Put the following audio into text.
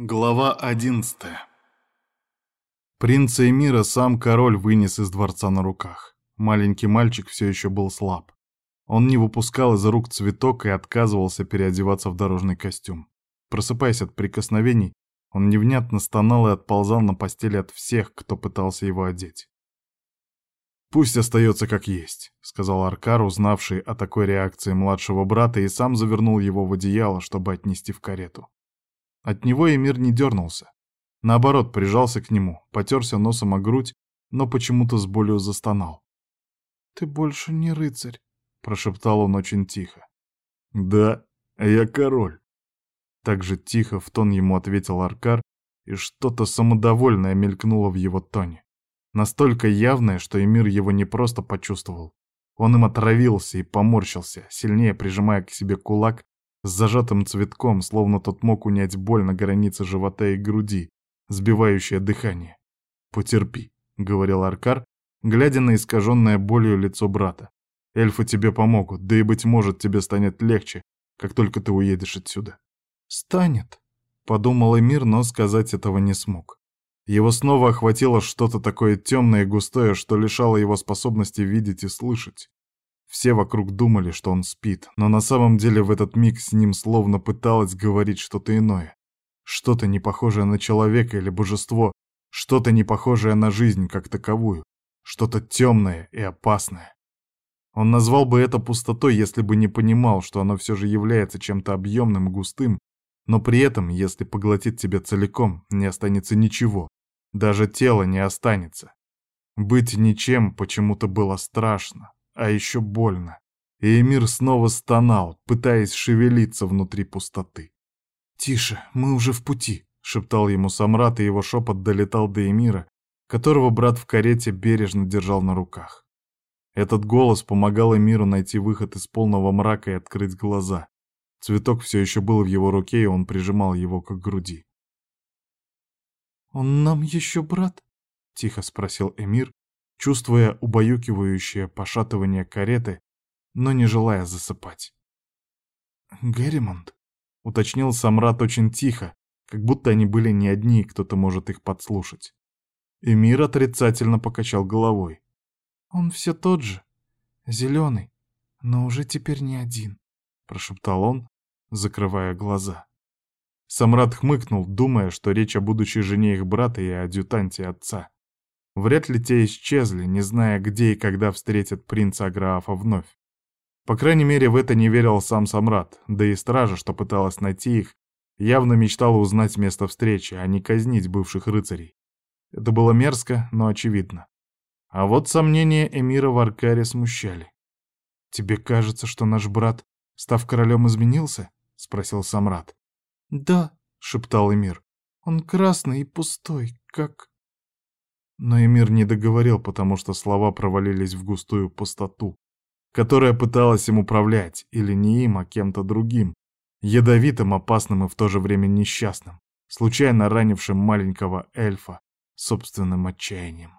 Глава одиннадцатая Принца Эмира сам король вынес из дворца на руках. Маленький мальчик все еще был слаб. Он не выпускал из рук цветок и отказывался переодеваться в дорожный костюм. Просыпаясь от прикосновений, он невнятно стонал и отползал на постели от всех, кто пытался его одеть. «Пусть остается как есть», — сказал Аркар, узнавший о такой реакции младшего брата, и сам завернул его в одеяло, чтобы отнести в карету. От него Эмир не дернулся. Наоборот, прижался к нему, потерся носом о грудь, но почему-то с болью застонал. «Ты больше не рыцарь», — прошептал он очень тихо. «Да, я король». Так же тихо в тон ему ответил Аркар, и что-то самодовольное мелькнуло в его тоне. Настолько явное, что Эмир его не просто почувствовал. Он им отравился и поморщился, сильнее прижимая к себе кулак с зажатым цветком, словно тот мог унять боль на границе живота и груди, сбивающее дыхание. «Потерпи», — говорил Аркар, глядя на искаженное болью лицо брата. «Эльфы тебе помогут, да и, быть может, тебе станет легче, как только ты уедешь отсюда». «Станет», — подумал Эмир, но сказать этого не смог. Его снова охватило что-то такое темное и густое, что лишало его способности видеть и слышать. Все вокруг думали, что он спит, но на самом деле в этот миг с ним словно пыталось говорить что-то иное. Что-то не похожее на человека или божество, что-то не похожее на жизнь как таковую, что-то темное и опасное. Он назвал бы это пустотой, если бы не понимал, что оно все же является чем-то объемным густым, но при этом, если поглотит тебя целиком, не останется ничего, даже тело не останется. Быть ничем почему-то было страшно, а еще больно. И Эмир снова стонал, пытаясь шевелиться внутри пустоты. «Тише, мы уже в пути», — шептал ему Самрат, и его шепот долетал до Эмира, которого брат в карете бережно держал на руках. Этот голос помогал Эмиру найти выход из полного мрака и открыть глаза. Цветок все еще был в его руке, и он прижимал его к груди. «Он нам еще брат?» — тихо спросил Эмир, чувствуя убаюкивающее пошатывание кареты, но не желая засыпать. «Герримонт», — уточнил Самрат очень тихо, как будто они были не одни, кто-то может их подслушать. Эмир отрицательно покачал головой. «Он все тот же, зеленый, но уже теперь не один», — прошептал он, закрывая глаза. Самрат хмыкнул, думая, что речь о будущей жене их брата и адъютанте отца. Вряд ли те исчезли, не зная, где и когда встретят принца Аграафа вновь. По крайней мере, в это не верил сам Самрат, да и стража, что пыталась найти их, явно мечтала узнать место встречи, а не казнить бывших рыцарей. Это было мерзко, но очевидно. А вот сомнения Эмира в Аркаре смущали. «Тебе кажется, что наш брат, став королем, изменился?» — спросил Самрат. «Да», — шептал Эмир. «Он красный и пустой, как...» Но Эмир не договорил, потому что слова провалились в густую пустоту, которая пыталась им управлять, или не им, а кем-то другим, ядовитым, опасным и в то же время несчастным, случайно ранившим маленького эльфа собственным отчаянием.